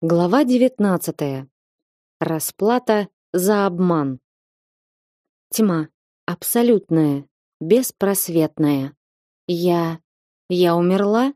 Глава 19. Расплата за обман. Тьма, абсолютная, беспросветная. Я я умерла?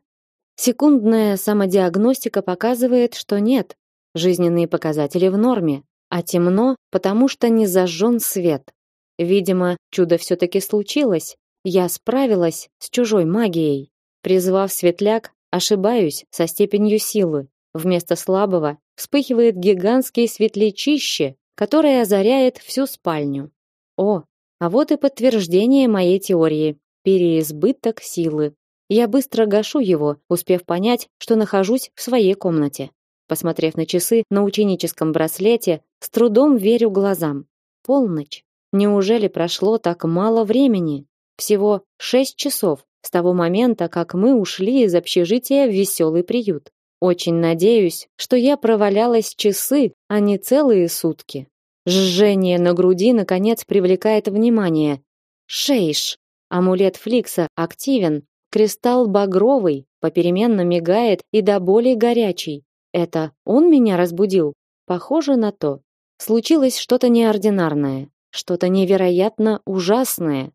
Секундная самодиагностика показывает, что нет. Жизненные показатели в норме, а темно, потому что не зажжен свет. Видимо, чудо все таки случилось. Я справилась с чужой магией. Призвав светляк, ошибаюсь со степенью силы Вместо слабого вспыхивает гигантский светлячище, которое озаряет всю спальню. О, а вот и подтверждение моей теории. Переизбыток силы. Я быстро гашу его, успев понять, что нахожусь в своей комнате. Посмотрев на часы на ученическом браслете, с трудом верю глазам. Полночь. Неужели прошло так мало времени? Всего шесть часов с того момента, как мы ушли из общежития в веселый приют. Очень надеюсь, что я провалялась часы, а не целые сутки. Жжение на груди наконец привлекает внимание. Шейш. Амулет Фликса активен. Кристалл багровый, попеременно мигает и до боли горячий. Это он меня разбудил? Похоже на то. Случилось что-то неординарное, что-то невероятно ужасное.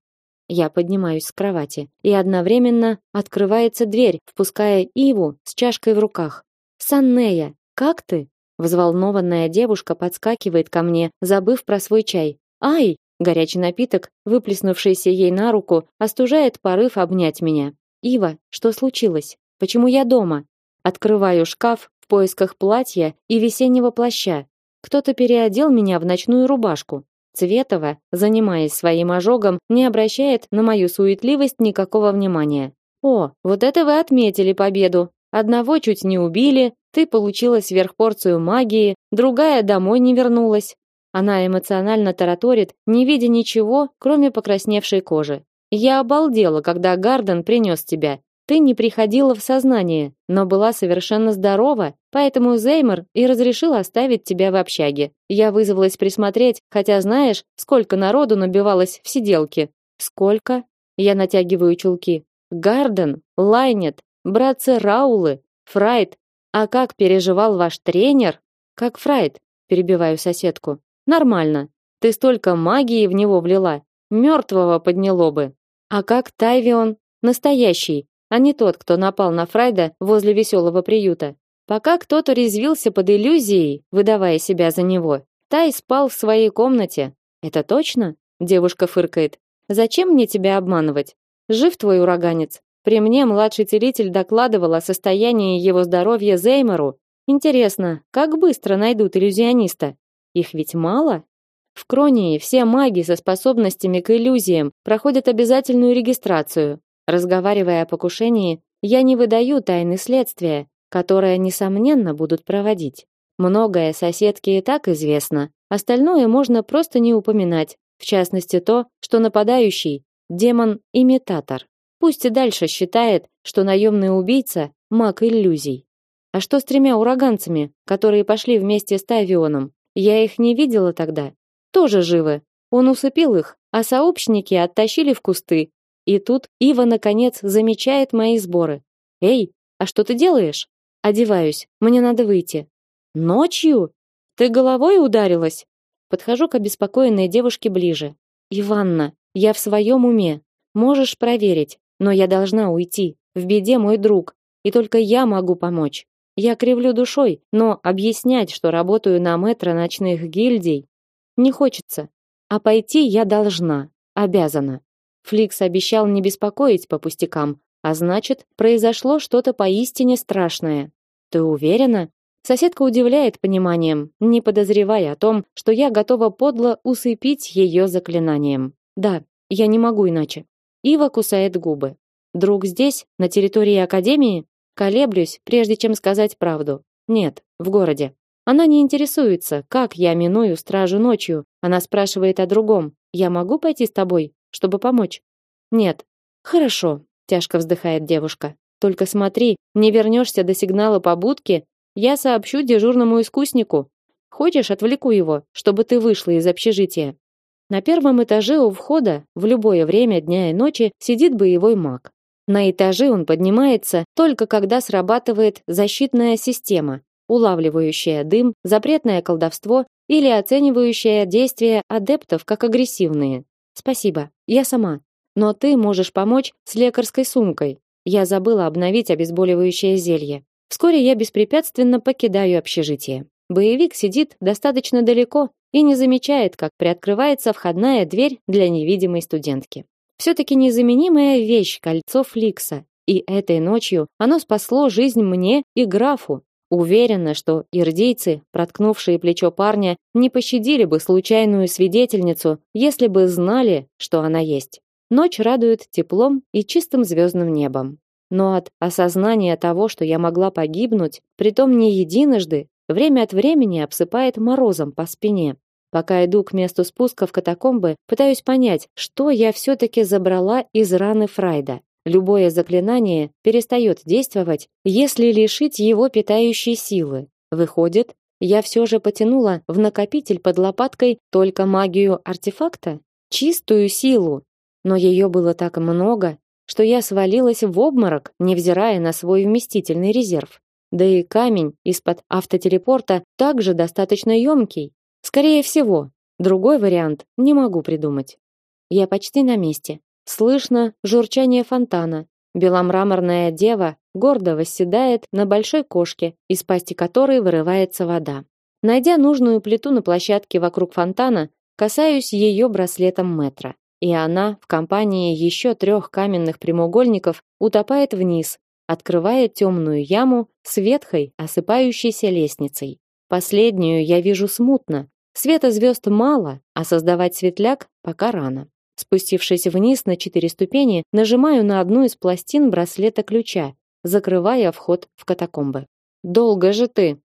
Я поднимаюсь с кровати, и одновременно открывается дверь, впуская Иву с чашкой в руках. Саннея, как ты? Взволнованная девушка подскакивает ко мне, забыв про свой чай. Ай, горячий напиток, выплеснувшийся ей на руку, остужает порыв обнять меня. Ива, что случилось? Почему я дома? Открываю шкаф в поисках платья и весеннего плаща. Кто-то переодел меня в ночную рубашку. Цветова, занимаясь своим ожогом, не обращает на мою суетливость никакого внимания. О, вот это вы отметили победу. Одного чуть не убили, ты получила сверхпорцию магии, другая домой не вернулась. Она эмоционально тараторит, не видя ничего, кроме покрасневшей кожи. Я обалдела, когда Гарден принес тебя. Ты не приходила в сознание, но была совершенно здорова, поэтому Зеймер и разрешил оставить тебя в общаге. Я вызвалась присмотреть, хотя знаешь, сколько народу набивалось в сиделке. Сколько? Я натягиваю чулки. Гарден, Лайнет, братцы Раулы, Фрайд. А как переживал ваш тренер? Как Фрайд? Перебиваю соседку. Нормально. Ты столько магии в него влила, мертвого подняло бы. А как Тайвион? Настоящий, а не тот, кто напал на Фрайда возле веселого приюта. Пока кто-то резвился под иллюзией, выдавая себя за него, Тай спал в своей комнате. Это точно? Девушка фыркает. Зачем мне тебя обманывать? Жив твой ураганец. При мне младший целитель докладывал о состоянии его здоровья Зеймеру. Интересно, как быстро найдут иллюзиониста? Их ведь мало? В Кронии все маги со способностями к иллюзиям проходят обязательную регистрацию. Разговаривая о покушении, я не выдаю тайны следствия, которое несомненно будут проводить. Многое соседке и так известно, остальное можно просто не упоминать, в частности то, что нападающий демон-имитатор. Пусть и дальше считает, что наемный убийца маг иллюзий. А что с тремя ураганцами, которые пошли вместе с Тавионом? Я их не видела тогда. Тоже живы. Он усыпил их, а сообщники оттащили в кусты. И тут Ива наконец замечает мои сборы. Эй, а что ты делаешь? Одеваюсь. Мне надо выйти. Ночью? Ты головой ударилась? Подхожу к обеспокоенной девушке ближе. Иванна, я в своем уме. Можешь проверить. Но я должна уйти. В беде мой друг, и только я могу помочь. Я кривлю душой, но объяснять, что работаю на метро ночных гильдий, не хочется. А пойти я должна, обязана. Фликс обещал не беспокоить по пустякам, а значит, произошло что-то поистине страшное. Ты уверена? Соседка удивляет пониманием, не подозревая о том, что я готова подло усыпить ее заклинанием. Да, я не могу иначе. Ива кусает губы. Друг здесь, на территории академии? Колеблюсь, прежде чем сказать правду. Нет, в городе. Она не интересуется, как я миную стражу ночью. Она спрашивает о другом. Я могу пойти с тобой, чтобы помочь? Нет. Хорошо, тяжко вздыхает девушка. Только смотри, не вернешься до сигнала побудки, я сообщу дежурному искуснику. Хочешь, отвлеку его, чтобы ты вышла из общежития. На первом этаже у входа в любое время дня и ночи сидит боевой маг. На этаже он поднимается только когда срабатывает защитная система, улавливающая дым, запретное колдовство или оценивающая действия адептов как агрессивные. Спасибо, я сама. Но ты можешь помочь с лекарской сумкой. Я забыла обновить обезболивающее зелье. Вскоре я беспрепятственно покидаю общежитие. Боевик сидит достаточно далеко и не замечает, как приоткрывается входная дверь для невидимой студентки. Все-таки незаменимая вещь кольцо Фликса, и этой ночью оно спасло жизнь мне и графу. Уверена, что ирдейцы, проткнувшие плечо парня, не пощадили бы случайную свидетельницу, если бы знали, что она есть. Ночь радует теплом и чистым звездным небом. Но от осознания того, что я могла погибнуть, притом не единожды, время от времени обсыпает морозом по спине. Пока иду к месту спуска в катакомбы, пытаюсь понять, что я все-таки забрала из раны Фрайда. Любое заклинание перестает действовать, если лишить его питающей силы. Выходит, я все же потянула в накопитель под лопаткой только магию артефакта, чистую силу, но ее было так много, что я свалилась в обморок, невзирая на свой вместительный резерв. Да и камень из-под автотелепорта также достаточно емкий. Скорее всего, другой вариант не могу придумать. Я почти на месте. Слышно журчание фонтана. Беломраморная дева гордо восседает на большой кошке, из пасти которой вырывается вода. Найдя нужную плиту на площадке вокруг фонтана, касаюсь ее браслетом метра и она в компании еще трех каменных прямоугольников утопает вниз, открывая темную яму с ветхой, осыпающейся лестницей. Последнюю я вижу смутно. Света звезд мало, а создавать светляк пока рано. Спустившись вниз на четыре ступени, нажимаю на одну из пластин браслета ключа, закрывая вход в катакомбы. Долго же ты.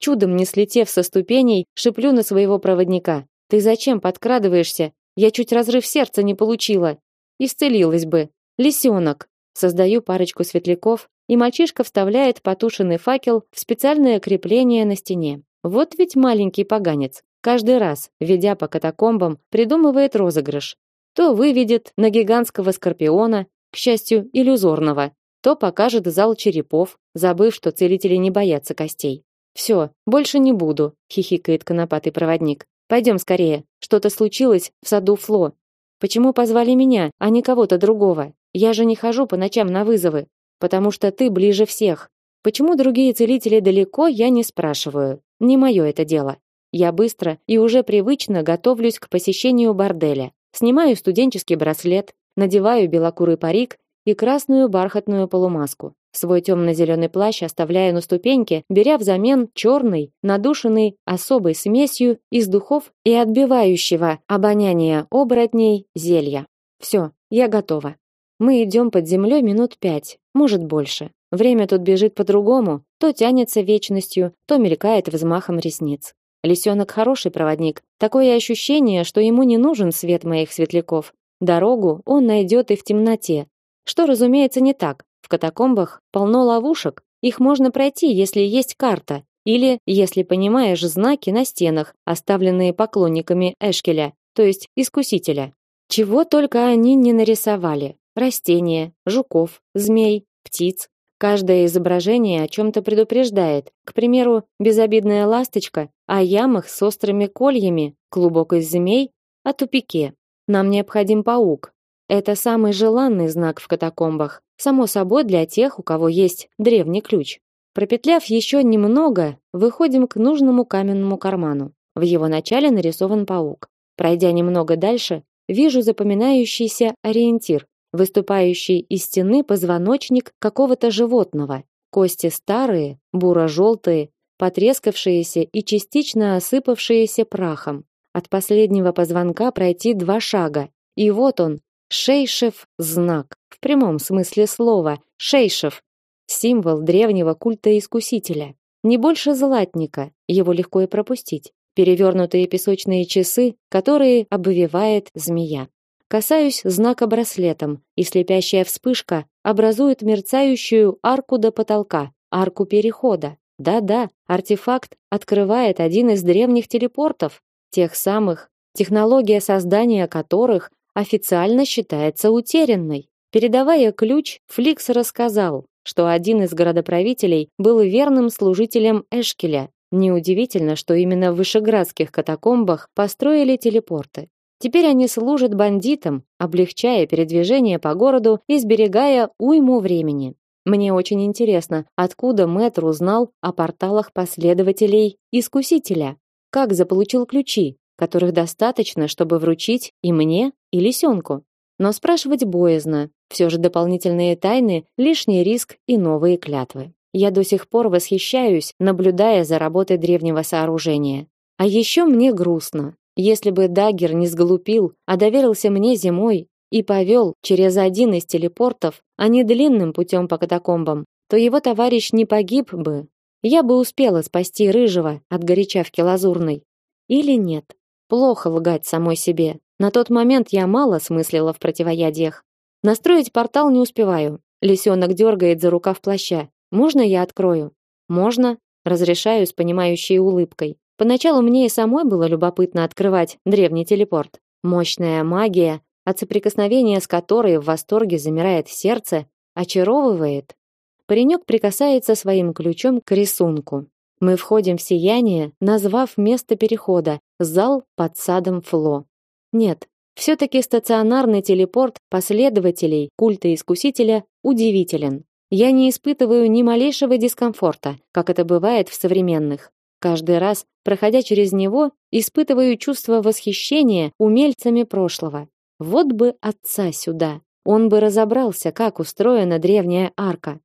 Чудом не слетев со ступеней, шиплю на своего проводника. Ты зачем подкрадываешься? Я чуть разрыв сердца не получила. Исцелилась бы. Лисенок. Создаю парочку светляков, и мальчишка вставляет потушенный факел в специальное крепление на стене. Вот ведь маленький поганец. Каждый раз, ведя по катакомбам, придумывает розыгрыш. То выведет на гигантского скорпиона, к счастью, иллюзорного, то покажет зал черепов, забыв, что целители не боятся костей. Все, больше не буду, хихикает конопатый проводник. Пойдем скорее. Что-то случилось в саду Фло. Почему позвали меня, а не кого-то другого? Я же не хожу по ночам на вызовы, потому что ты ближе всех. Почему другие целители далеко, я не спрашиваю. Не мое это дело. Я быстро и уже привычно готовлюсь к посещению борделя. Снимаю студенческий браслет, надеваю белокурый парик и красную бархатную полумаску. Свой темно-зеленый плащ оставляю на ступеньке, беря взамен черный, надушенный особой смесью из духов и отбивающего обоняние оборотней зелья. Все, я готова. Мы идем под землей минут пять, может больше. Время тут бежит по-другому, то тянется вечностью, то мелькает взмахом ресниц. Лисенок хороший проводник. Такое ощущение, что ему не нужен свет моих светляков. Дорогу он найдет и в темноте. Что, разумеется, не так. В катакомбах полно ловушек. Их можно пройти, если есть карта, или если понимаешь знаки на стенах, оставленные поклонниками Эшкеля, то есть искусителя. Чего только они не нарисовали: растения, жуков, змей, птиц. Каждое изображение о чем то предупреждает. К примеру, безобидная ласточка о ямах с острыми кольями, клубок из змей о тупике. Нам необходим паук. Это самый желанный знак в катакомбах. Само собой для тех, у кого есть древний ключ. Пропетляв еще немного, выходим к нужному каменному карману. В его начале нарисован паук. Пройдя немного дальше, вижу запоминающийся ориентир, выступающий из стены позвоночник какого-то животного. Кости старые, буро-желтые, потрескавшиеся и частично осыпавшиеся прахом. От последнего позвонка пройти два шага, и вот он, Шейшев знак, в прямом смысле слова, Шейшев символ древнего культа искусителя. Не больше златника, его легко и пропустить. Перевернутые песочные часы, которые обвивает змея. Касаюсь знака браслетом, и слепящая вспышка образует мерцающую арку до потолка, арку перехода. Да-да, артефакт открывает один из древних телепортов, тех самых, технология создания которых официально считается утерянной. Передавая ключ, Фликс рассказал, что один из городоправителей был верным служителем Эшкеля. Неудивительно, что именно в вышеградских катакомбах построили телепорты. Теперь они служат бандитам, облегчая передвижение по городу и сберегая уйму времени. Мне очень интересно, откуда Мэтр узнал о порталах последователей Искусителя. Как заполучил ключи, которых достаточно, чтобы вручить и мне, и лисенку. Но спрашивать боязно. Все же дополнительные тайны, лишний риск и новые клятвы. Я до сих пор восхищаюсь, наблюдая за работой древнего сооружения. А еще мне грустно. Если бы Дагер не сглупил, а доверился мне зимой и повел через один из телепортов, а не длинным путем по катакомбам, то его товарищ не погиб бы. Я бы успела спасти рыжего от горячавки лазурной. Или нет? Плохо лгать самой себе. На тот момент я мало смыслила в противоядиях. Настроить портал не успеваю. Лисенок дергает за рукав плаща. Можно я открою? Можно, разрешаю с понимающей улыбкой. Поначалу мне и самой было любопытно открывать древний телепорт. Мощная магия, от соприкосновения с которой в восторге замирает сердце, очаровывает. Паренек прикасается своим ключом к рисунку. Мы входим в сияние, назвав место перехода зал под садом Фло. Нет, все таки стационарный телепорт последователей культа искусителя удивителен. Я не испытываю ни малейшего дискомфорта, как это бывает в современных. Каждый раз, проходя через него, испытываю чувство восхищения умельцами прошлого. Вот бы отца сюда. Он бы разобрался, как устроена древняя арка.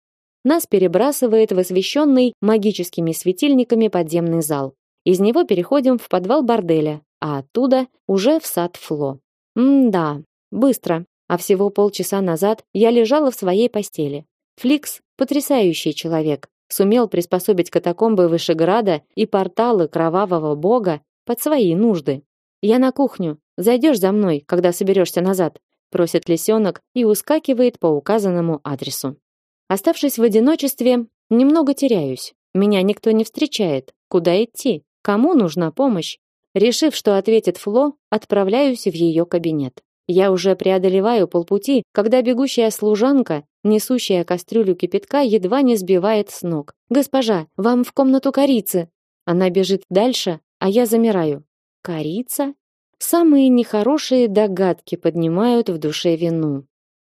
Нас перебрасывает в освещенный магическими светильниками подземный зал. Из него переходим в подвал борделя, а оттуда уже в сад Фло. М-да, быстро. А всего полчаса назад я лежала в своей постели. Фликс потрясающий человек сумел приспособить катакомбы Вышеграда и порталы кровавого бога под свои нужды. Я на кухню. Зайдешь за мной, когда соберешься назад, просит лисенок и ускакивает по указанному адресу. Оставшись в одиночестве, немного теряюсь. Меня никто не встречает. Куда идти? Кому нужна помощь? Решив, что ответит Фло, отправляюсь в ее кабинет. Я уже преодолеваю полпути, когда бегущая служанка, несущая кастрюлю кипятка, едва не сбивает с ног. «Госпожа, вам в комнату корицы!» Она бежит дальше, а я замираю. «Корица?» Самые нехорошие догадки поднимают в душе вину.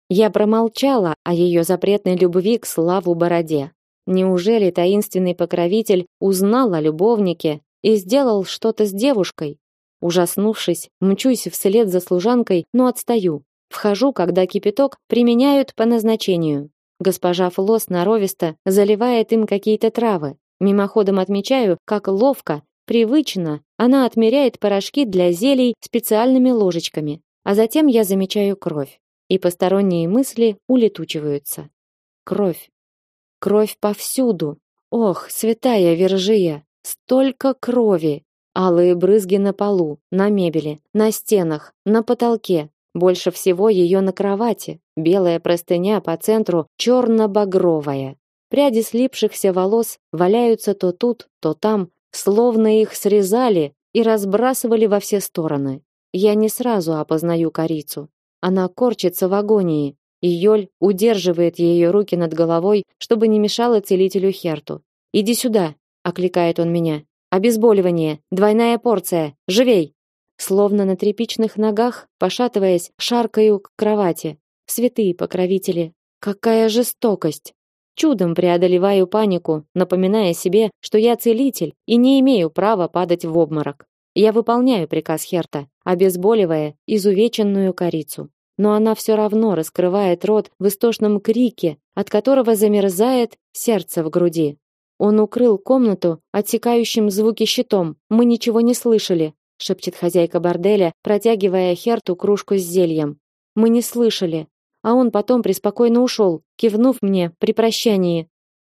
Я промолчала о ее запретной любви к Славу Бороде. Неужели таинственный покровитель узнал о любовнике и сделал что-то с девушкой? Ужаснувшись, мчусь вслед за служанкой, но отстаю. Вхожу, когда кипяток применяют по назначению. Госпожа Флос наровисто заливает им какие-то травы. Мимоходом отмечаю, как ловко, привычно она отмеряет порошки для зелий специальными ложечками. А затем я замечаю кровь, и посторонние мысли улетучиваются. Кровь. Кровь повсюду. Ох, святая Вержия, столько крови. Алые брызги на полу, на мебели, на стенах, на потолке. Больше всего ее на кровати. Белая простыня по центру черно-багровая. Пряди слипшихся волос валяются то тут, то там, словно их срезали и разбрасывали во все стороны. Я не сразу опознаю корицу. Она корчится в агонии, и Йоль удерживает ее руки над головой, чтобы не мешало целителю Херту. «Иди сюда!» — окликает он меня. Обезболивание, двойная порция, живей. Словно на тряпичных ногах, пошатываясь, шаркаю к кровати. Святые покровители, какая жестокость. Чудом преодолеваю панику, напоминая себе, что я целитель и не имею права падать в обморок. Я выполняю приказ Херта, обезболивая изувеченную корицу. Но она все равно раскрывает рот в истошном крике, от которого замерзает сердце в груди. Он укрыл комнату отсекающим звуки щитом. Мы ничего не слышали, шепчет хозяйка борделя, протягивая Херту кружку с зельем. Мы не слышали, а он потом преспокойно ушел, кивнув мне при прощании.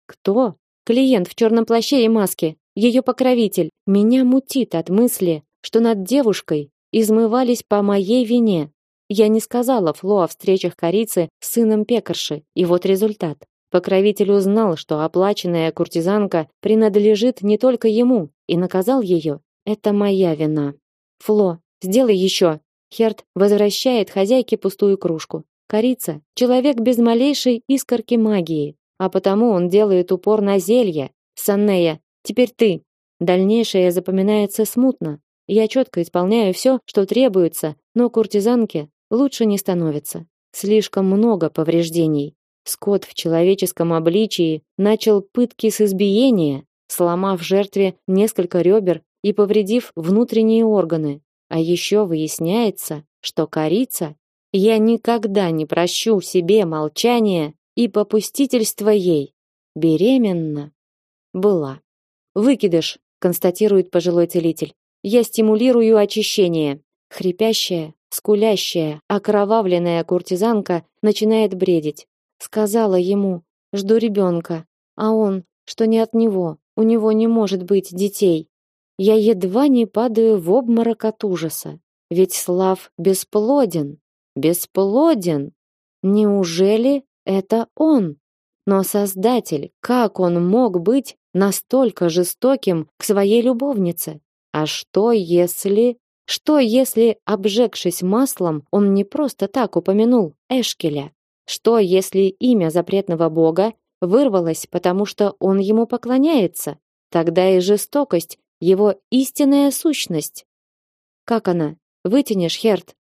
Кто? Клиент в черном плаще и маске, ее покровитель. Меня мутит от мысли, что над девушкой измывались по моей вине. Я не сказала Фло о встречах корицы с сыном пекарши, и вот результат. Покровитель узнал, что оплаченная куртизанка принадлежит не только ему, и наказал ее. Это моя вина. Фло, сделай еще. Херт возвращает хозяйке пустую кружку. Корица человек без малейшей искорки магии. а потому он делает упор на зелье. Саннея, теперь ты. Дальнейшее запоминается смутно. Я четко исполняю все, что требуется, но куртизанке лучше не становится. Слишком много повреждений. Скот в человеческом обличии начал пытки с избиения, сломав жертве несколько ребер и повредив внутренние органы. А еще выясняется, что корица я никогда не прощу себе молчание и попустительство ей. Беременна была. Выкидыш, констатирует пожилой целитель. Я стимулирую очищение. Хрипящая, скулящая, окровавленная куртизанка начинает бредить. Сказала ему: "Жду ребенка", а он, что не от него, у него не может быть детей. Я едва не падаю в обморок от ужаса. Ведь Слав бесплоден, бесплоден. Неужели это он? Но Создатель, как он мог быть настолько жестоким к своей любовнице? А что если... Что если, обжегшись маслом, он не просто так упомянул Эшкеля? Что если имя запретного бога вырвалось, потому что он ему поклоняется? Тогда и жестокость его истинная сущность. Как она? Вытянешь, Херт.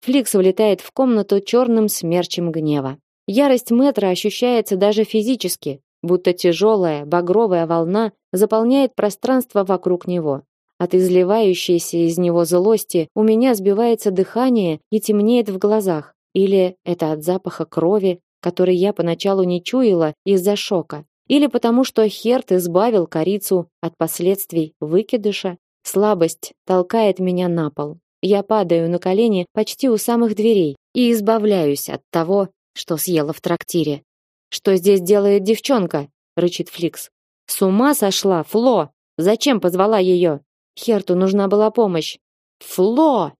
Фликс влетает в комнату черным смерчем гнева. Ярость Метра ощущается даже физически, будто тяжелая багровая волна заполняет пространство вокруг него. От изливающейся из него злости у меня сбивается дыхание и темнеет в глазах. Или это от запаха крови, который я поначалу не чуяла из-за шока. Или потому что Херт избавил корицу от последствий выкидыша. Слабость толкает меня на пол. Я падаю на колени почти у самых дверей и избавляюсь от того, что съела в трактире. Что здесь делает девчонка? рычит Фликс. С ума сошла, Фло. Зачем позвала ее? Херту нужна была помощь. Фло!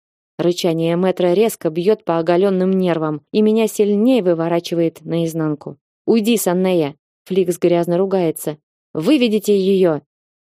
Рычание метра резко бьет по оголенным нервам, и меня сильнее выворачивает наизнанку. Уйди, Саннея. Фликс грязно ругается. Выведите ее.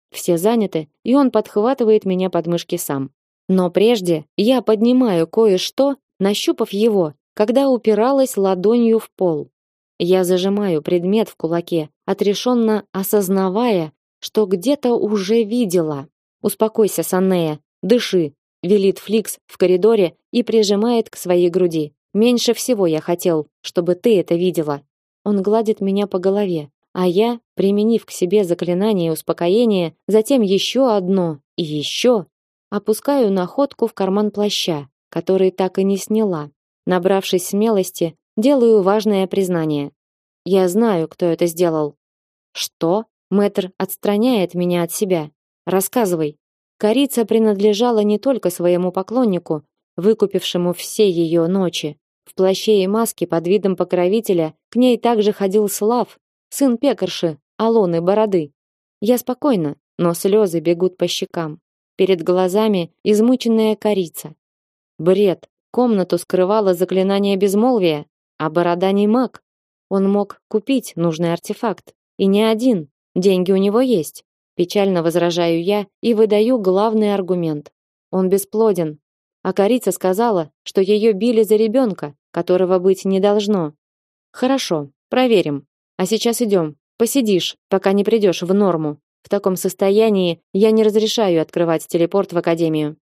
Все заняты, и он подхватывает меня под мышки сам. Но прежде я поднимаю кое-что, нащупав его, когда упиралась ладонью в пол. Я зажимаю предмет в кулаке, отрешенно осознавая, что где-то уже видела. Успокойся, Саннея, дыши, велит Фликс в коридоре и прижимает к своей груди. Меньше всего я хотел, чтобы ты это видела. Он гладит меня по голове, а я, применив к себе заклинание успокоения, затем еще одно и еще, опускаю находку в карман плаща, который так и не сняла. Набравшись смелости, делаю важное признание. Я знаю, кто это сделал. Что? Мэтр отстраняет меня от себя. Рассказывай. Корица принадлежала не только своему поклоннику, выкупившему все ее ночи. В плаще и маске под видом покровителя к ней также ходил Слав, сын пекарши, Алоны Бороды. Я спокойна, но слезы бегут по щекам. Перед глазами измученная корица. Бред. Комнату скрывало заклинание безмолвия, а Борода не маг. Он мог купить нужный артефакт. И не один. Деньги у него есть. Печально возражаю я и выдаю главный аргумент. Он бесплоден. А Корица сказала, что ее били за ребенка, которого быть не должно. Хорошо, проверим. А сейчас идем. Посидишь, пока не придешь в норму. В таком состоянии я не разрешаю открывать телепорт в академию.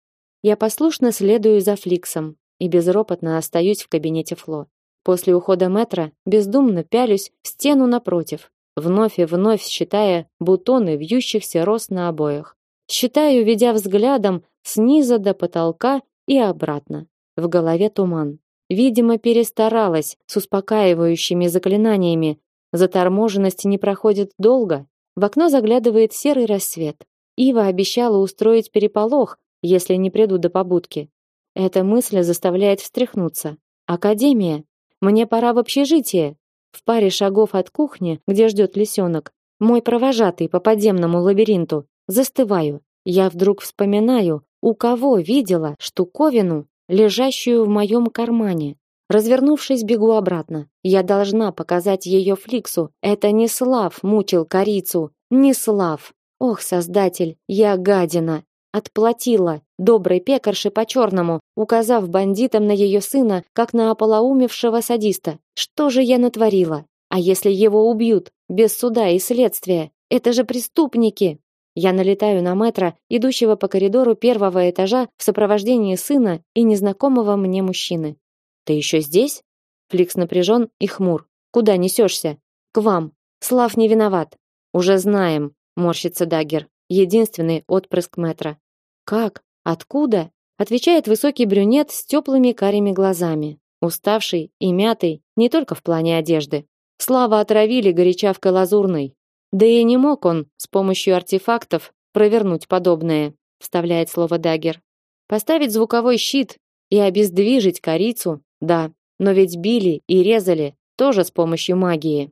Я послушно следую за Фликсом и безропотно остаюсь в кабинете Фло. После ухода метра бездумно пялюсь в стену напротив, вновь и вновь считая бутоны вьющихся роз на обоях. Считаю, ведя взглядом снизу до потолка и обратно. В голове туман. Видимо, перестаралась с успокаивающими заклинаниями. Заторможенность не проходит долго. В окно заглядывает серый рассвет. Ива обещала устроить переполох, если не приду до побудки. Эта мысль заставляет встряхнуться. Академия. Мне пора в общежитие. В паре шагов от кухни, где ждет лисенок, мой провожатый по подземному лабиринту, застываю. Я вдруг вспоминаю, у кого видела штуковину, лежащую в моем кармане. Развернувшись, бегу обратно. Я должна показать ее Фликсу. Это не Слав мучил корицу, не Слав. Ох, создатель, я гадина. Отплатила доброй пекарше по-черному, указав бандитам на ее сына, как на ополоумевшего садиста. Что же я натворила? А если его убьют без суда и следствия? Это же преступники. Я налетаю на метра, идущего по коридору первого этажа в сопровождении сына и незнакомого мне мужчины. Ты еще здесь? Фликс напряжен и хмур. Куда несешься? К вам. Слав не виноват. Уже знаем, морщится Дагер, единственный отпрыск метра. Как? Откуда? отвечает высокий брюнет с теплыми карими глазами, уставший и мятый не только в плане одежды. Слава отравили горячавкой лазурной. Да и не мог он с помощью артефактов провернуть подобное, вставляет слово Дагер. Поставить звуковой щит и обездвижить корицу, да, но ведь били и резали тоже с помощью магии.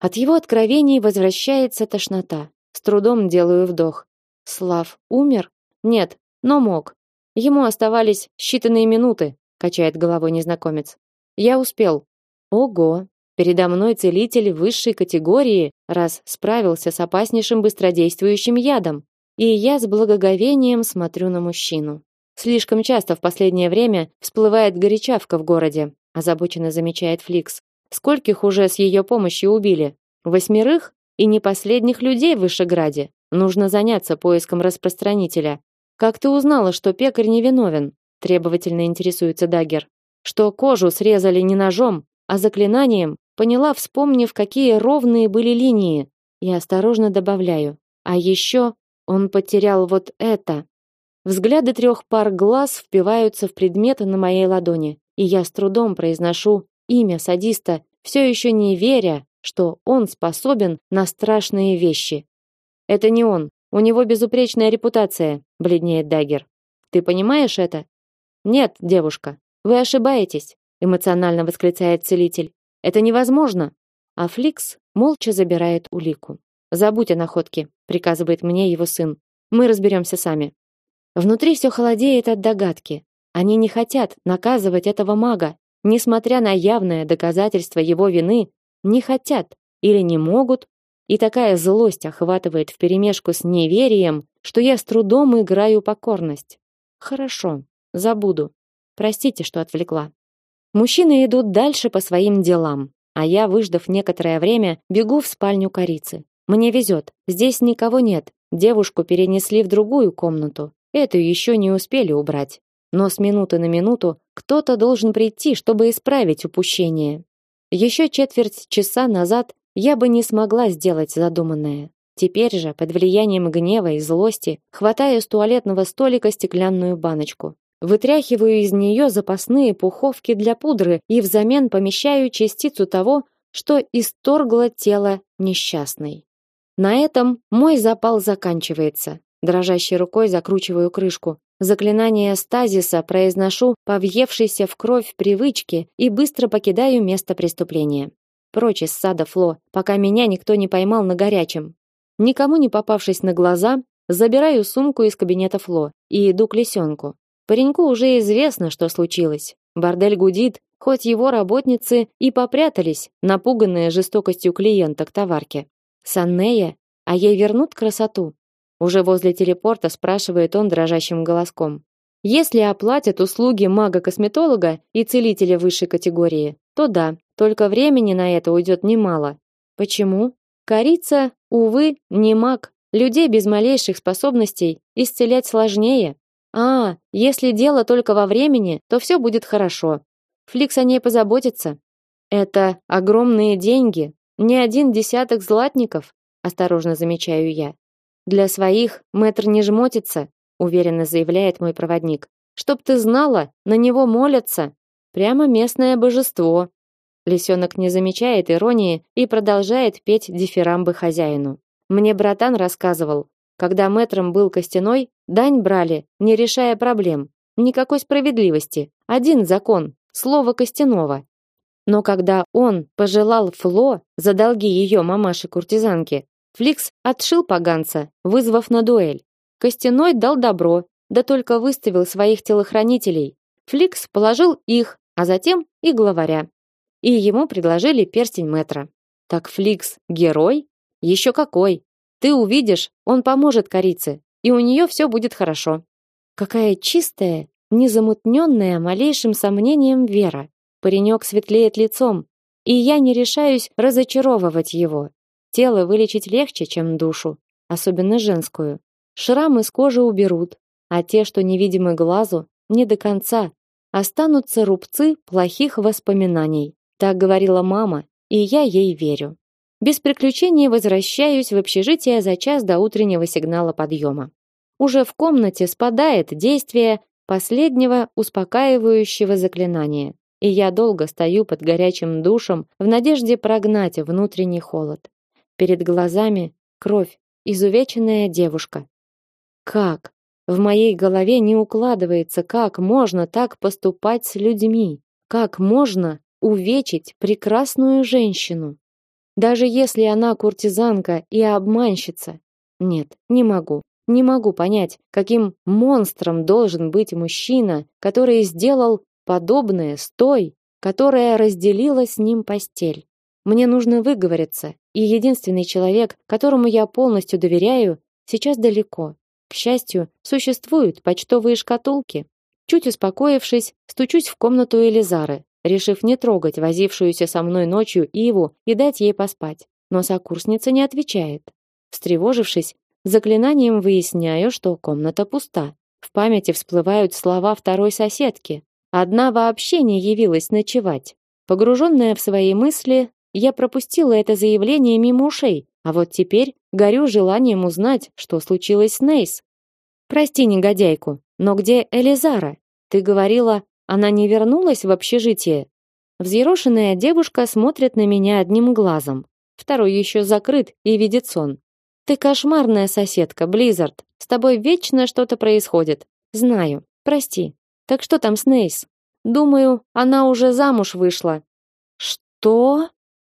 От его откровений возвращается тошнота. С трудом делаю вдох. Слав умер? Нет, но мог. Ему оставались считанные минуты, качает головой незнакомец. Я успел. Ого, передо мной целитель высшей категории, раз справился с опаснейшим быстродействующим ядом. И я с благоговением смотрю на мужчину. Слишком часто в последнее время всплывает горячавка в городе, озабоченно замечает Фликс. Скольких уже с ее помощью убили? Восьмерых и не последних людей в Вышеграде. Нужно заняться поиском распространителя. Как ты узнала, что пекарь невиновен? Требовательно интересуется Дагер. Что кожу срезали не ножом, а заклинанием, поняла, вспомнив, какие ровные были линии. И осторожно добавляю: а еще он потерял вот это. Взгляды трех пар глаз впиваются в предмет на моей ладони, и я с трудом произношу имя садиста, все еще не веря, что он способен на страшные вещи. Это не он, у него безупречная репутация, бледнеет Дагер. Ты понимаешь это? Нет, девушка, вы ошибаетесь, эмоционально восклицает целитель. Это невозможно. А Фликс молча забирает улику. Забудь о находке, приказывает мне его сын. Мы разберемся сами. Внутри все холодеет от догадки. Они не хотят наказывать этого мага, несмотря на явное доказательство его вины, не хотят или не могут и такая злость охватывает вперемешку с неверием, что я с трудом играю покорность. Хорошо, забуду. Простите, что отвлекла. Мужчины идут дальше по своим делам, а я, выждав некоторое время, бегу в спальню корицы. Мне везет, здесь никого нет. Девушку перенесли в другую комнату. Эту еще не успели убрать. Но с минуты на минуту кто-то должен прийти, чтобы исправить упущение. Еще четверть часа назад я бы не смогла сделать задуманное. Теперь же, под влиянием гнева и злости, хватаю с туалетного столика стеклянную баночку, вытряхиваю из нее запасные пуховки для пудры и взамен помещаю частицу того, что исторгло тело несчастной. На этом мой запал заканчивается. Дрожащей рукой закручиваю крышку. Заклинание стазиса произношу по въевшейся в кровь привычке и быстро покидаю место преступления. Прочь из сада Фло, пока меня никто не поймал на горячем. Никому не попавшись на глаза, забираю сумку из кабинета Фло и иду к лисенку. Пареньку уже известно, что случилось. Бордель гудит, хоть его работницы и попрятались, напуганные жестокостью клиента к товарке. Саннея, а ей вернут красоту? Уже возле телепорта спрашивает он дрожащим голоском. Если оплатят услуги мага-косметолога и целителя высшей категории, то да, только времени на это уйдет немало. Почему? Корица, увы, не маг. Людей без малейших способностей исцелять сложнее. А, если дело только во времени, то все будет хорошо. Фликс о ней позаботится. Это огромные деньги, не один десяток златников, осторожно замечаю я. Для своих мэтр не жмотится, уверенно заявляет мой проводник. Чтоб ты знала, на него молятся. Прямо местное божество. Лисенок не замечает иронии и продолжает петь дифирамбы хозяину. Мне братан рассказывал, когда мэтром был Костяной, дань брали, не решая проблем. Никакой справедливости. Один закон слово Костяного. Но когда он пожелал Фло за долги ее мамаши-куртизанки, Фликс отшил поганца, вызвав на дуэль. Костяной дал добро, да только выставил своих телохранителей. Фликс положил их, а затем и главаря и ему предложили перстень метра. Так Фликс герой? Еще какой! Ты увидишь, он поможет корице, и у нее все будет хорошо. Какая чистая, незамутненная малейшим сомнением вера. Паренек светлеет лицом. и я не решаюсь разочаровывать его. Тело вылечить легче, чем душу, особенно женскую. Шрамы с кожи уберут, а те, что невидимы глазу, не до конца. Останутся рубцы плохих воспоминаний. Так говорила мама, и я ей верю. Без приключений возвращаюсь в общежитие за час до утреннего сигнала подъема. Уже в комнате спадает действие последнего успокаивающего заклинания, и я долго стою под горячим душем в надежде прогнать внутренний холод. Перед глазами кровь, изувеченная девушка. Как? В моей голове не укладывается, как можно так поступать с людьми? Как можно увечить прекрасную женщину? Даже если она куртизанка и обманщица. Нет, не могу. Не могу понять, каким монстром должен быть мужчина, который сделал подобное с той, которая разделила с ним постель. Мне нужно выговориться, и единственный человек, которому я полностью доверяю, сейчас далеко. К счастью, существуют почтовые шкатулки. Чуть успокоившись, стучусь в комнату Элизары, решив не трогать возившуюся со мной ночью Иву и дать ей поспать. Но сокурсница не отвечает. Встревожившись, заклинанием выясняю, что комната пуста. В памяти всплывают слова второй соседки. Одна вообще не явилась ночевать. Погруженная в свои мысли, я пропустила это заявление мимо ушей, а вот теперь горю желанием узнать, что случилось с Нейс. Прости негодяйку, но где Элизара? Ты говорила, она не вернулась в общежитие. Взъерошенная девушка смотрит на меня одним глазом. Второй еще закрыт и видит сон. Ты кошмарная соседка, Близзард. С тобой вечно что-то происходит. Знаю. Прости. Так что там с Нейс? Думаю, она уже замуж вышла. Что?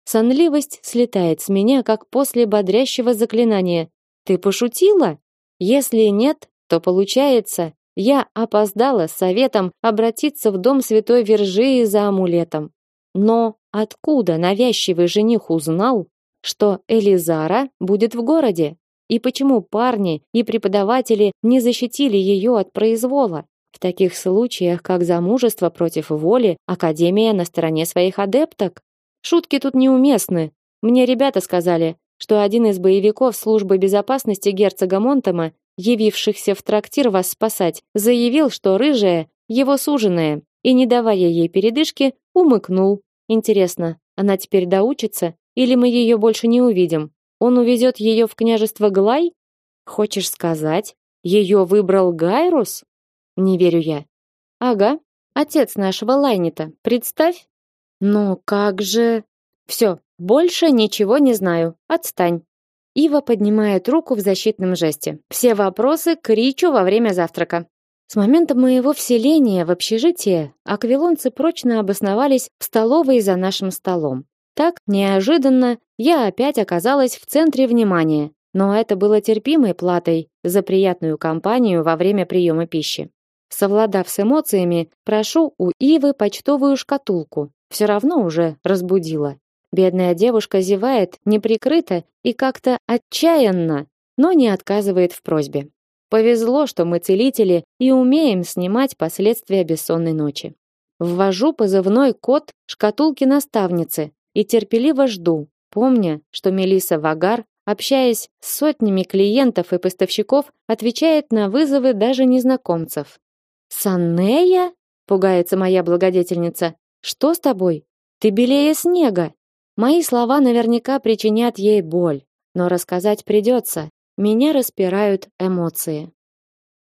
Сонливость слетает с меня, как после бодрящего заклинания. Ты пошутила? Если нет, то получается, я опоздала с советом обратиться в дом Святой Вержии за амулетом. Но откуда навязчивый жених узнал, что Элизара будет в городе? И почему парни и преподаватели не защитили ее от произвола? В таких случаях, как замужество против воли, академия на стороне своих адепток. Шутки тут неуместны. Мне ребята сказали, что один из боевиков службы безопасности герцога Монтема, явившихся в трактир вас спасать, заявил, что рыжая его суженая, и не давая ей передышки, умыкнул. Интересно, она теперь доучится или мы ее больше не увидим? Он увезет ее в княжество Глай? Хочешь сказать, ее выбрал Гайрус? Не верю я. Ага, отец нашего Лайнита. Представь, но как же... Все, больше ничего не знаю. Отстань. Ива поднимает руку в защитном жесте. Все вопросы к Ричу во время завтрака. С момента моего вселения в общежитие аквилонцы прочно обосновались в столовой за нашим столом. Так, неожиданно, я опять оказалась в центре внимания, но это было терпимой платой за приятную компанию во время приема пищи. Совладав с эмоциями, прошу у Ивы почтовую шкатулку, все равно уже разбудила. Бедная девушка зевает неприкрыто и как-то отчаянно, но не отказывает в просьбе. Повезло, что мы целители и умеем снимать последствия бессонной ночи. Ввожу позывной код шкатулки наставницы и терпеливо жду, помня, что Мелиса Вагар, общаясь с сотнями клиентов и поставщиков, отвечает на вызовы даже незнакомцев. «Саннея?» — пугается моя благодетельница. Что с тобой? Ты белее снега. Мои слова наверняка причинят ей боль, но рассказать придется. Меня распирают эмоции.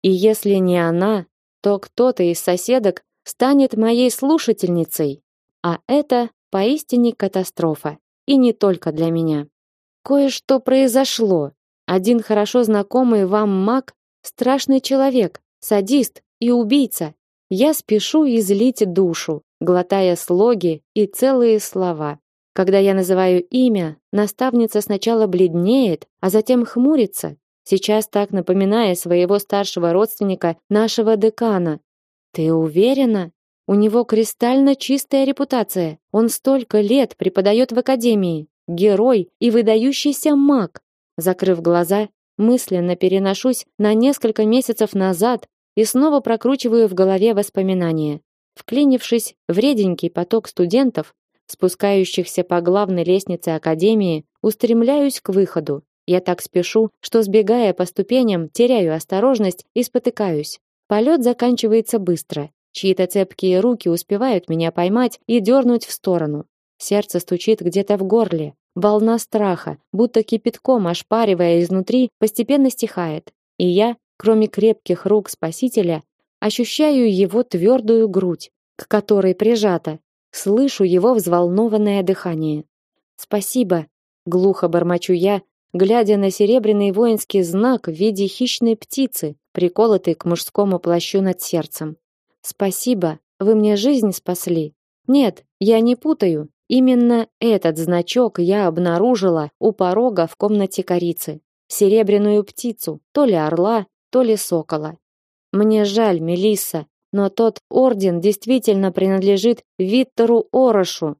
И если не она, то кто-то из соседок станет моей слушательницей. А это поистине катастрофа, и не только для меня. Кое-что произошло. Один хорошо знакомый вам маг страшный человек, садист и убийца. Я спешу излить душу, глотая слоги и целые слова. Когда я называю имя, наставница сначала бледнеет, а затем хмурится, сейчас так напоминая своего старшего родственника, нашего декана. Ты уверена? У него кристально чистая репутация. Он столько лет преподает в академии, герой и выдающийся маг. Закрыв глаза, мысленно переношусь на несколько месяцев назад и снова прокручиваю в голове воспоминания. Вклинившись в реденький поток студентов, спускающихся по главной лестнице академии, устремляюсь к выходу. Я так спешу, что сбегая по ступеням, теряю осторожность и спотыкаюсь. Полет заканчивается быстро. Чьи-то цепкие руки успевают меня поймать и дернуть в сторону. Сердце стучит где-то в горле. Волна страха, будто кипятком ошпаривая изнутри, постепенно стихает. И я, кроме крепких рук спасителя, ощущаю его твердую грудь, к которой прижата, слышу его взволнованное дыхание. Спасибо, глухо бормочу я, глядя на серебряный воинский знак в виде хищной птицы, приколотый к мужскому плащу над сердцем. Спасибо, вы мне жизнь спасли. Нет, я не путаю. Именно этот значок я обнаружила у порога в комнате корицы. Серебряную птицу, то ли орла, то ли сокола. Мне жаль, Мелисса, но тот орден действительно принадлежит Виттору Орошу.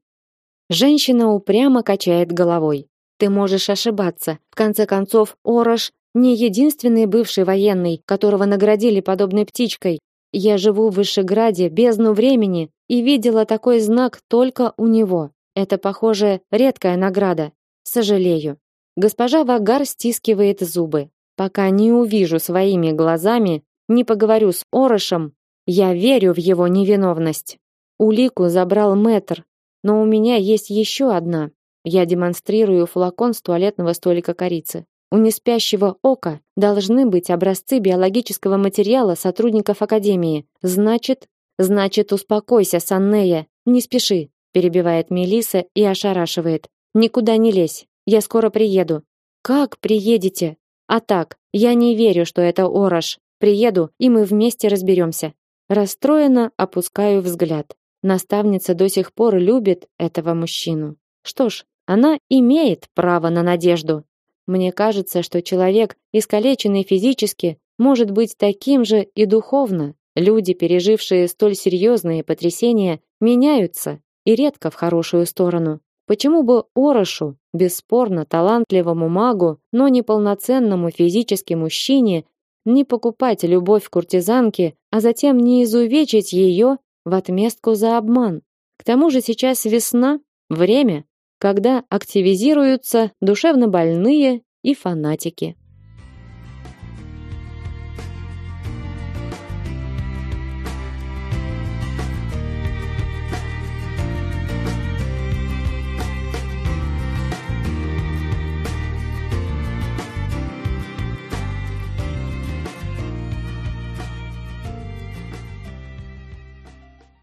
Женщина упрямо качает головой. Ты можешь ошибаться. В конце концов, Орош не единственный бывший военный, которого наградили подобной птичкой. Я живу в Вышеграде бездну времени и видела такой знак только у него. Это, похоже, редкая награда. Сожалею. Госпожа Вагар стискивает зубы. Пока не увижу своими глазами, не поговорю с Орошем, я верю в его невиновность. Улику забрал Мэтр, но у меня есть еще одна. Я демонстрирую флакон с туалетного столика корицы. У неспящего ока должны быть образцы биологического материала сотрудников академии. Значит, значит, успокойся, Саннея, не спеши, перебивает Мелиса и ошарашивает. Никуда не лезь. Я скоро приеду. Как приедете? А так, я не верю, что это Орош. Приеду, и мы вместе разберемся. Расстроенно опускаю взгляд. Наставница до сих пор любит этого мужчину. Что ж, она имеет право на надежду. Мне кажется, что человек, искалеченный физически, может быть таким же и духовно. Люди, пережившие столь серьезные потрясения, меняются, и редко в хорошую сторону. Почему бы Орошу, бесспорно талантливому магу, но неполноценному физически мужчине, не покупать любовь куртизанки, а затем не изувечить ее в отместку за обман. К тому же сейчас весна, время, когда активизируются душевно больные и фанатики.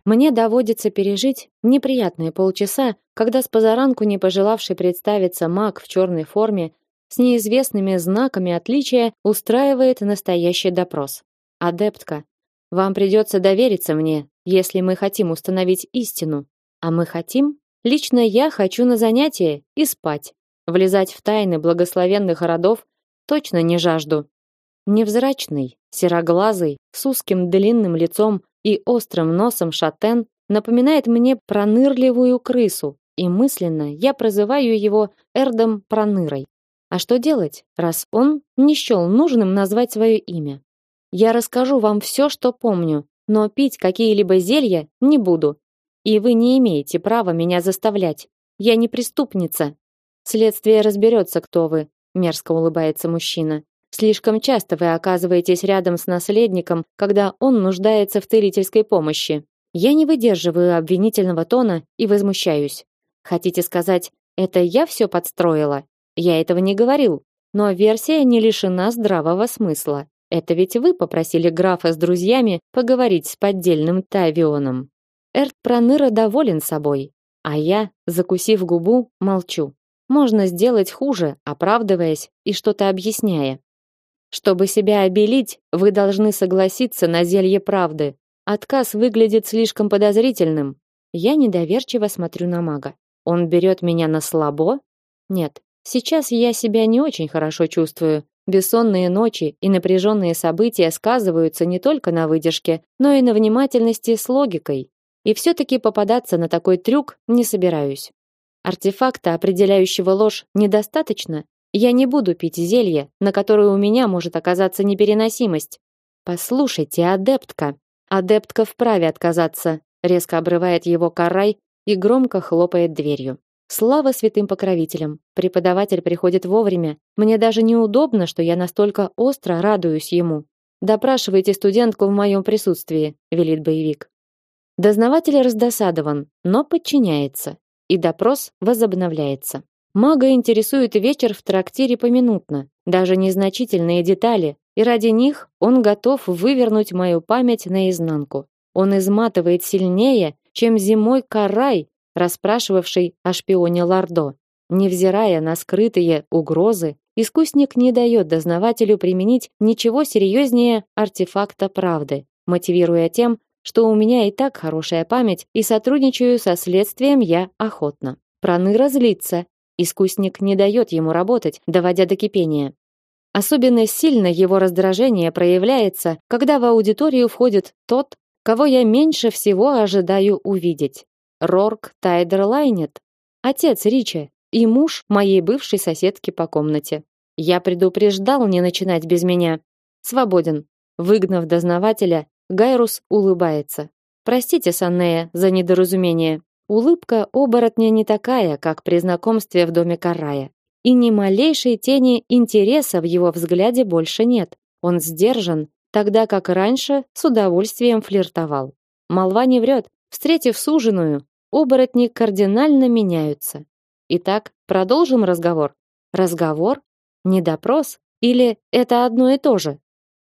Мне доводится пережить неприятные полчаса, когда с позаранку не пожелавший представиться маг в черной форме с неизвестными знаками отличия устраивает настоящий допрос. Адептка, вам придется довериться мне, если мы хотим установить истину. А мы хотим? Лично я хочу на занятия и спать. Влезать в тайны благословенных родов точно не жажду. Невзрачный, сероглазый, с узким длинным лицом и острым носом шатен напоминает мне пронырливую крысу, и мысленно я прозываю его Эрдом Пронырой. А что делать, раз он не счел нужным назвать свое имя? Я расскажу вам все, что помню, но пить какие-либо зелья не буду. И вы не имеете права меня заставлять. Я не преступница. Следствие разберется, кто вы, мерзко улыбается мужчина. Слишком часто вы оказываетесь рядом с наследником, когда он нуждается в целительской помощи. Я не выдерживаю обвинительного тона и возмущаюсь. Хотите сказать, это я все подстроила? Я этого не говорил. Но версия не лишена здравого смысла. Это ведь вы попросили графа с друзьями поговорить с поддельным Тавионом. Эрт Проныра доволен собой, а я, закусив губу, молчу. Можно сделать хуже, оправдываясь и что-то объясняя. Чтобы себя обелить, вы должны согласиться на зелье правды. Отказ выглядит слишком подозрительным. Я недоверчиво смотрю на мага. Он берет меня на слабо? Нет, сейчас я себя не очень хорошо чувствую. Бессонные ночи и напряженные события сказываются не только на выдержке, но и на внимательности с логикой. И все-таки попадаться на такой трюк не собираюсь. Артефакта, определяющего ложь, недостаточно, я не буду пить зелье, на которое у меня может оказаться непереносимость. Послушайте, адептка. Адептка вправе отказаться, резко обрывает его Карай, и громко хлопает дверью. Слава святым покровителям. Преподаватель приходит вовремя. Мне даже неудобно, что я настолько остро радуюсь ему. Допрашивайте студентку в моем присутствии, велит боевик. Дознаватель раздосадован, но подчиняется, и допрос возобновляется. Мага интересует вечер в трактире поминутно, даже незначительные детали, и ради них он готов вывернуть мою память наизнанку. Он изматывает сильнее, чем зимой карай, расспрашивавший о шпионе Лардо. Невзирая на скрытые угрозы, искусник не дает дознавателю применить ничего серьезнее артефакта правды, мотивируя тем, что у меня и так хорошая память и сотрудничаю со следствием я охотно. Проныра злится. Искусник не дает ему работать, доводя до кипения. Особенно сильно его раздражение проявляется, когда в аудиторию входит тот, кого я меньше всего ожидаю увидеть. Рорк Тайдерлайнет, отец Ричи и муж моей бывшей соседки по комнате. Я предупреждал не начинать без меня. Свободен. Выгнав дознавателя, Гайрус улыбается. Простите, Саннея, за недоразумение. Улыбка оборотня не такая, как при знакомстве в доме Карая. И ни малейшей тени интереса в его взгляде больше нет. Он сдержан, тогда как раньше с удовольствием флиртовал. Молва не врет. Встретив суженую, оборотни кардинально меняются. Итак, продолжим разговор. Разговор? Не допрос? Или это одно и то же?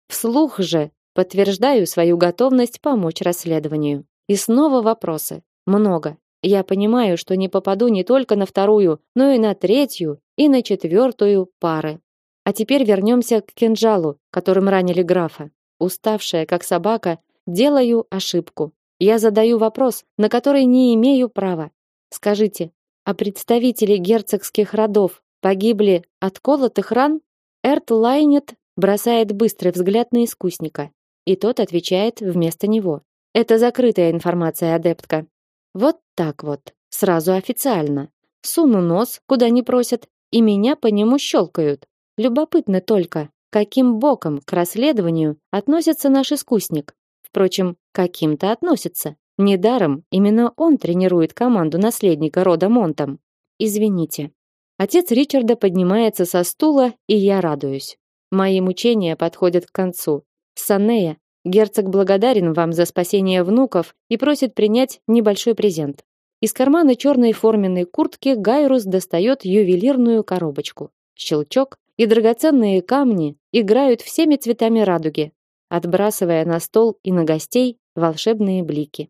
Вслух же подтверждаю свою готовность помочь расследованию. И снова вопросы. Много. Я понимаю, что не попаду не только на вторую, но и на третью, и на четвертую пары. А теперь вернемся к кинжалу, которым ранили графа. Уставшая, как собака, делаю ошибку. Я задаю вопрос, на который не имею права. Скажите, а представители герцогских родов погибли от колотых ран? Эрт Лайнет бросает быстрый взгляд на искусника, и тот отвечает вместо него. Это закрытая информация, адептка. Вот так вот, сразу официально. Суну нос, куда не просят, и меня по нему щелкают. Любопытно только, каким боком к расследованию относится наш искусник. Впрочем, каким-то относится. Недаром именно он тренирует команду наследника рода Монтом. Извините. Отец Ричарда поднимается со стула, и я радуюсь. Мои мучения подходят к концу. Санея, герцог благодарен вам за спасение внуков и просит принять небольшой презент. Из кармана черной форменной куртки Гайрус достает ювелирную коробочку. Щелчок, и драгоценные камни играют всеми цветами радуги, отбрасывая на стол и на гостей волшебные блики.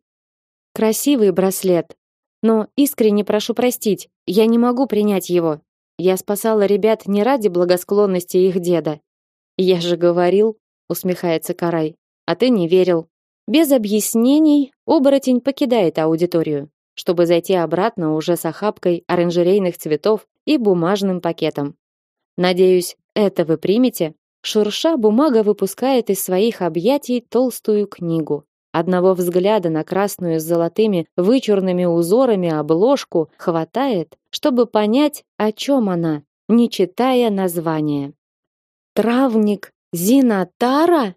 Красивый браслет, но искренне прошу простить, я не могу принять его. Я спасала ребят не ради благосклонности их деда. Я же говорил, усмехается Карай. А ты не верил. Без объяснений оборотень покидает аудиторию, чтобы зайти обратно уже с охапкой оранжерейных цветов и бумажным пакетом. Надеюсь, это вы примете. Шурша бумага выпускает из своих объятий толстую книгу. Одного взгляда на красную с золотыми вычурными узорами обложку хватает, чтобы понять, о чем она, не читая название. Травник Зинатара?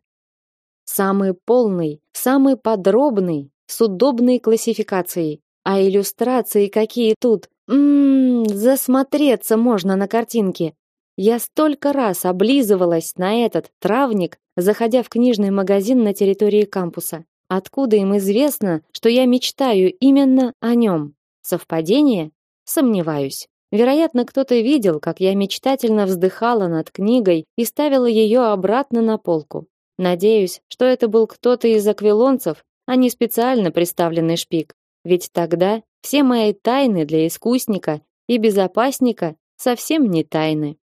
Самый полный, самый подробный, с удобной классификацией. А иллюстрации какие тут? Ммм, засмотреться можно на картинке. Я столько раз облизывалась на этот травник, заходя в книжный магазин на территории кампуса. Откуда им известно, что я мечтаю именно о нем? Совпадение? Сомневаюсь. Вероятно, кто-то видел, как я мечтательно вздыхала над книгой и ставила ее обратно на полку. Надеюсь, что это был кто-то из аквилонцев, а не специально представленный шпик. Ведь тогда все мои тайны для искусника и безопасника совсем не тайны.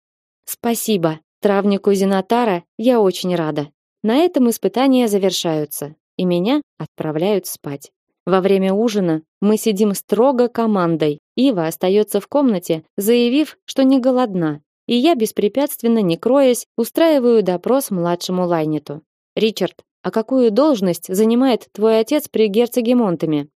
Спасибо, травнику Зинатара, я очень рада. На этом испытания завершаются, и меня отправляют спать. Во время ужина мы сидим строго командой. Ива остается в комнате, заявив, что не голодна, и я беспрепятственно, не кроясь, устраиваю допрос младшему Лайнету. Ричард, а какую должность занимает твой отец при герцоге Монтами?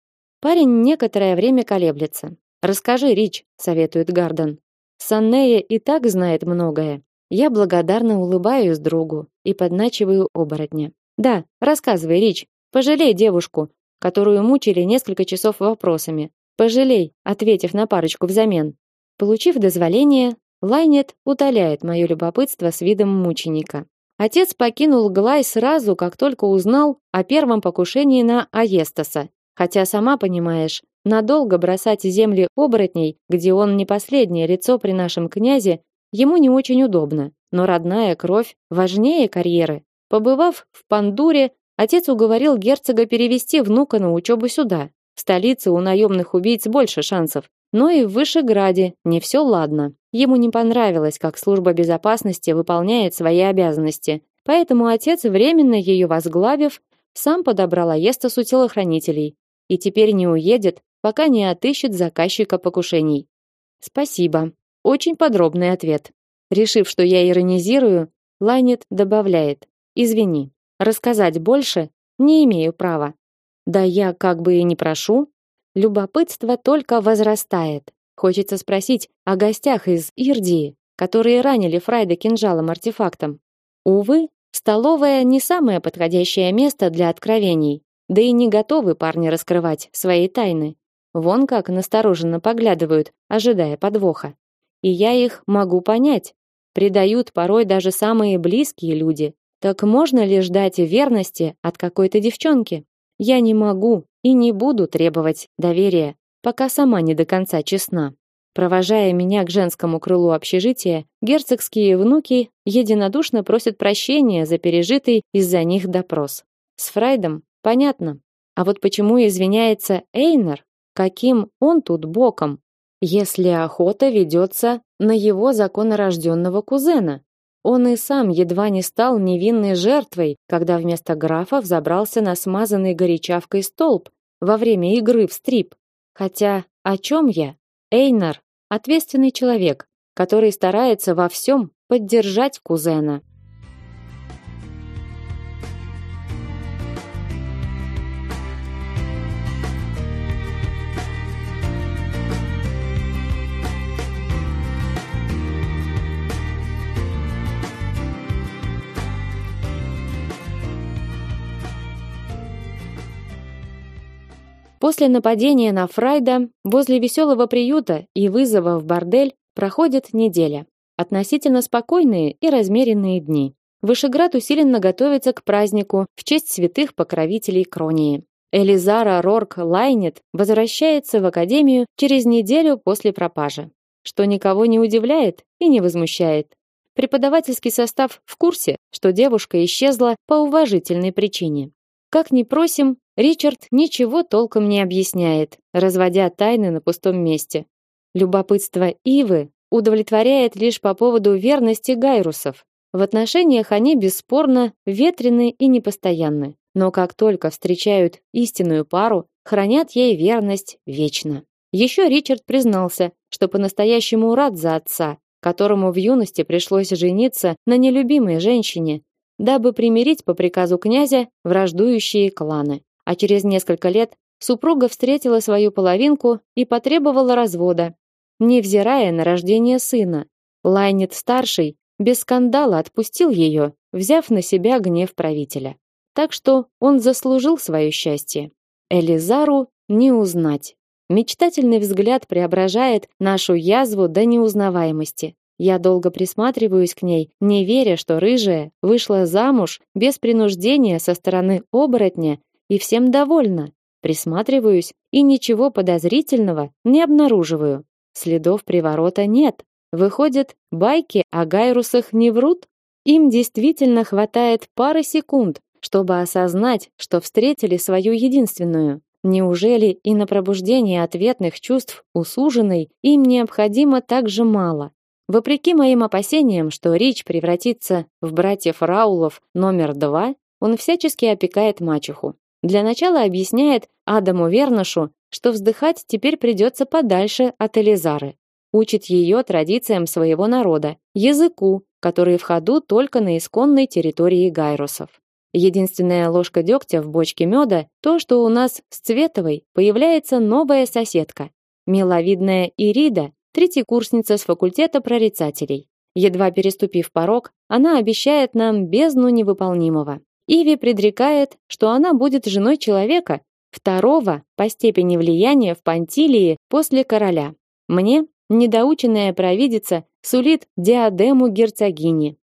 Парень некоторое время колеблется. Расскажи, Рич, советует Гарден. Саннея и так знает многое. Я благодарно улыбаюсь другу и подначиваю оборотня. Да, рассказывай, Рич. Пожалей девушку, которую мучили несколько часов вопросами. Пожалей, ответив на парочку взамен. Получив дозволение, Лайнет утоляет мое любопытство с видом мученика. Отец покинул Глай сразу, как только узнал о первом покушении на Аестаса. Хотя сама понимаешь, надолго бросать земли оборотней, где он не последнее лицо при нашем князе, ему не очень удобно. Но родная кровь важнее карьеры. Побывав в Пандуре, отец уговорил герцога перевести внука на учебу сюда. В столице у наемных убийц больше шансов. Но и в Вышеграде не все ладно. Ему не понравилось, как служба безопасности выполняет свои обязанности, поэтому отец, временно ее возглавив, сам подобрал Аестасу телохранителей и теперь не уедет, пока не отыщет заказчика покушений. Спасибо. Очень подробный ответ. Решив, что я иронизирую, Лайнет добавляет: "Извини, рассказать больше не имею права". Да я как бы и не прошу, любопытство только возрастает. Хочется спросить о гостях из Ирдии, которые ранили Фрайда кинжалом-артефактом. Увы, столовая не самое подходящее место для откровений, да и не готовы парни раскрывать свои тайны. Вон как настороженно поглядывают, ожидая подвоха. И я их могу понять. Предают порой даже самые близкие люди. Так можно ли ждать верности от какой-то девчонки? Я не могу и не буду требовать доверия, пока сама не до конца честна. Провожая меня к женскому крылу общежития, герцогские внуки единодушно просят прощения за пережитый из-за них допрос. С Фрайдом понятно. А вот почему извиняется Эйнер? Каким он тут боком? Если охота ведется на его законорожденного кузена. Он и сам едва не стал невинной жертвой, когда вместо графа взобрался на смазанный горячавкой столб во время игры в стрип. Хотя о чем я? Эйнар – ответственный человек, который старается во всем поддержать кузена. После нападения на Фрайда возле веселого приюта и вызова в бордель проходит неделя. Относительно спокойные и размеренные дни. Вышеград усиленно готовится к празднику в честь святых покровителей Кронии. Элизара Рорк Лайнет возвращается в академию через неделю после пропажи, что никого не удивляет и не возмущает. Преподавательский состав в курсе, что девушка исчезла по уважительной причине. Как ни просим, Ричард ничего толком не объясняет, разводя тайны на пустом месте. Любопытство Ивы удовлетворяет лишь по поводу верности Гайрусов. В отношениях они бесспорно ветрены и непостоянны, но как только встречают истинную пару, хранят ей верность вечно. Еще Ричард признался, что по-настоящему рад за отца, которому в юности пришлось жениться на нелюбимой женщине, дабы примирить по приказу князя враждующие кланы а через несколько лет супруга встретила свою половинку и потребовала развода. Невзирая на рождение сына, Лайнет старший без скандала отпустил ее, взяв на себя гнев правителя. Так что он заслужил свое счастье. Элизару не узнать. Мечтательный взгляд преображает нашу язву до неузнаваемости. Я долго присматриваюсь к ней, не веря, что рыжая вышла замуж без принуждения со стороны оборотня и всем довольна. Присматриваюсь и ничего подозрительного не обнаруживаю. Следов приворота нет. Выходит, байки о гайрусах не врут? Им действительно хватает пары секунд, чтобы осознать, что встретили свою единственную. Неужели и на пробуждение ответных чувств у суженой им необходимо так же мало? Вопреки моим опасениям, что Рич превратится в братьев Раулов номер два, он всячески опекает мачеху. Для начала объясняет Адаму Верношу, что вздыхать теперь придется подальше от Элизары. Учит ее традициям своего народа, языку, который в ходу только на исконной территории гайрусов. Единственная ложка дегтя в бочке меда – то, что у нас с Цветовой появляется новая соседка. Миловидная Ирида, третьекурсница с факультета прорицателей. Едва переступив порог, она обещает нам бездну невыполнимого. Иви предрекает, что она будет женой человека, второго по степени влияния в Пантилии после короля. Мне недоученная провидица сулит диадему герцогини.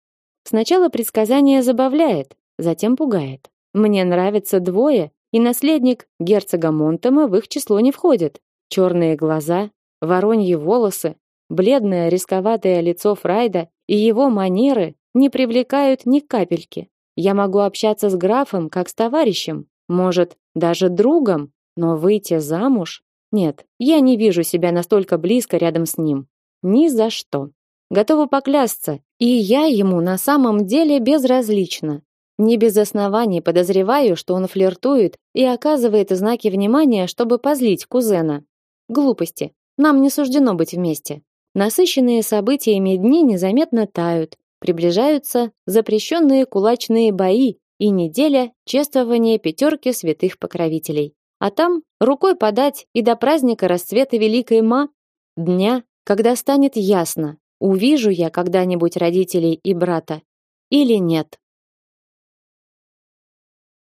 Сначала предсказание забавляет, затем пугает. Мне нравятся двое, и наследник герцога Монтема в их число не входит. Черные глаза, вороньи волосы, бледное рисковатое лицо Фрайда и его манеры не привлекают ни капельки. Я могу общаться с графом как с товарищем, может, даже другом, но выйти замуж? Нет, я не вижу себя настолько близко рядом с ним. Ни за что. Готова поклясться, и я ему на самом деле безразлична. Не без оснований подозреваю, что он флиртует и оказывает знаки внимания, чтобы позлить кузена. Глупости. Нам не суждено быть вместе. Насыщенные событиями дни незаметно тают, приближаются запрещенные кулачные бои и неделя чествования пятерки святых покровителей. А там рукой подать и до праздника расцвета Великой Ма, дня, когда станет ясно, увижу я когда-нибудь родителей и брата или нет.